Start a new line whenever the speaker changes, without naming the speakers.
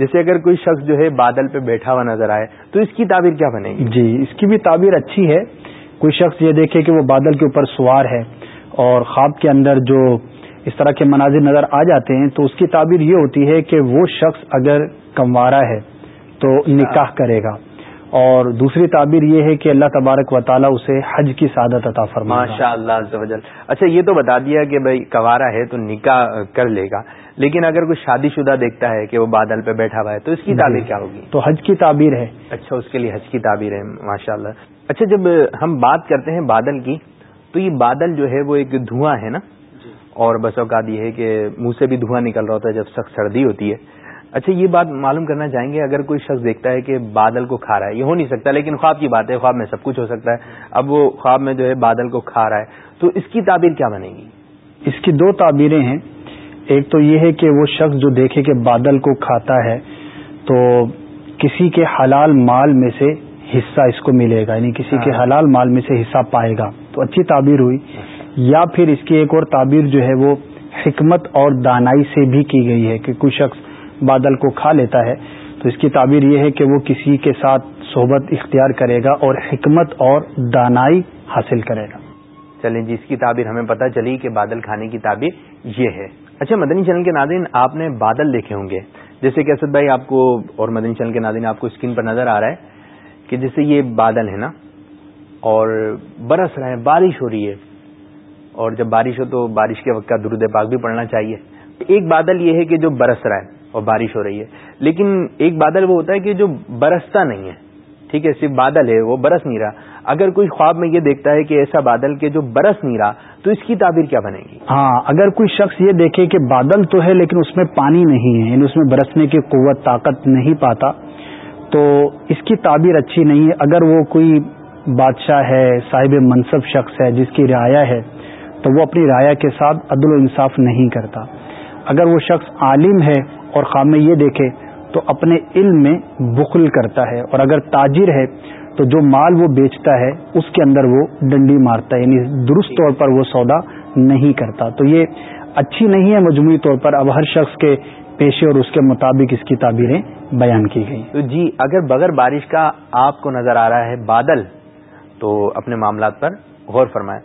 جیسے اگر کوئی شخص جو ہے بادل پہ بیٹھا ہوا نظر آئے، تو اس کی تعبیر کیا بنے گی؟
جی اس کی بھی تعبیر اچھی ہے۔ کوئی شخص یہ دیکھے کہ وہ بادل کے اوپر سوار ہے اور خواب کے اندر جو اس طرح کے مناظر نظر آ جاتے ہیں، تو اس کی تعبیر یہ ہوتی ہے کہ وہ شخص اگر کموارا ہے، تو نکاح کرے گا۔ اور دوسری تعبیر یہ ہے کہ اللہ تبارک و تعالیٰ اسے حج کی سعادت عطا فرما
ماشاء اللہ اچھا یہ تو بتا دیا کہ بھائی کوارا ہے تو نکاح کر لے گا لیکن اگر کوئی شادی شدہ دیکھتا ہے کہ وہ بادل پہ بیٹھا ہوا ہے تو اس کی تعبیر کیا ہوگی؟
تو حج کی تعبیر ہے۔
اچھا اس کے لیے حج کی تعبیر ہے ماشاء اللہ اچھا جب ہم بات کرتے ہیں بادل کی تو یہ بادل جو ہے وہ ایک دھواں ہے نا؟ جی۔ اور بس اوقات یہ ہے کہ منہ سے بھی دھواں نکل رہا ہوتا ہے جب سخت سردی ہوتی ہے۔ اچھا یہ بات معلوم کرنا چاہیں گے اگر کوئی شخص دیکھتا ہے کہ بادل کو کھا رہا ہے یہ ہو نہیں سکتا لیکن خواب کی بات ہے خواب میں سب کچھ ہو سکتا ہے۔ اب وہ خواب میں جو ہے بادل کو کھا رہا ہے تو اس کی تعبیر کیا بنے گی؟
اس کی دو تعبیریں ہیں۔ ایک تو یہ ہے کہ وہ شخص جو دیکھے کہ بادل کو کھاتا ہے تو کسی کے حلال مال میں سے حصہ اس کو ملے گا یعنی کسی کے ہاں۔ حلال مال میں سے حصہ پائے گا۔ تو اچھی تعبیر ہوئی۔ یا پھر اس کی ایک اور تعبیر جو ہے وہ حکمت اور دانائی سے بھی کی گئی ہے کہ کوئی شخص بادل کو کھا لیتا ہے، تو اس کی تعبیر یہ ہے کہ وہ کسی کے ساتھ صحبت اختیار کرے گا اور حکمت اور دانائی حاصل کرے گا۔
چلیں جی اس کی تعبیر ہمیں پتہ چلی کہ بادل کھانے کی تعبیر یہ ہے۔ اچھا مدنی چینل کے ناظرین، آپ نے بادل دیکھے ہوں گے۔ جیسے کہ اسد بھائی، آپ کو اور مدنی چینل کے ناظرین، آپ کو اسکرین پر نظر آ رہا ہے کہ جیسے یہ بادل ہے نا، اور برس رہے ہیں بارش ہو رہی ہے۔ اور جب بارش ہو تو بارش کے وقت کا درود پاک بھی پڑنا چاہیے۔ ایک بادل یہ ہے کہ جو برس رہا ہے۔ اور بارش ہو رہی ہے۔ لیکن ایک بادل وہ ہوتا ہے کہ جو برستا نہیں ہے، ٹھیک ہے، صرف بادل ہے، وہ برس نہیں رہا۔ اگر کوئی خواب میں یہ دیکھتا ہے کہ ایسا بادل کے جو برس نہیں رہا، تو اس کی تعبیر کیا بنے گی؟
ہاں اگر کوئی شخص یہ دیکھے کہ بادل تو ہے لیکن اس میں پانی نہیں ہے یعنی اس میں برسنے کی قوت، طاقت نہیں پاتا، تو اس کی تعبیر اچھی نہیں ہے۔ اگر وہ کوئی بادشاہ ہے، صاحب منصب شخص ہے، جس کی رعایا ہے، تو وہ اپنی رعایا کے ساتھ عدل و انصاف نہیں کرتا۔ اگر وہ شخص عالم ہے اور خام میں یہ دیکھے تو اپنے علم میں بخل کرتا ہے اور اگر تاجر ہے تو جو مال وہ بیچتا ہے اس کے اندر وہ ڈنڈی مارتا ہے یعنی درست طور پر وہ سودا نہیں کرتا۔ تو یہ اچھی نہیں ہے مجموعی طور پر۔ اب ہر شخص کے پیشے اور اس کے مطابق اس کی تعبیریں بیان کی گئی
تو جی اگر بغیر بارش کا آپ کو نظر آ رہا ہے بادل، تو اپنے معاملات پر غور فرمائیں۔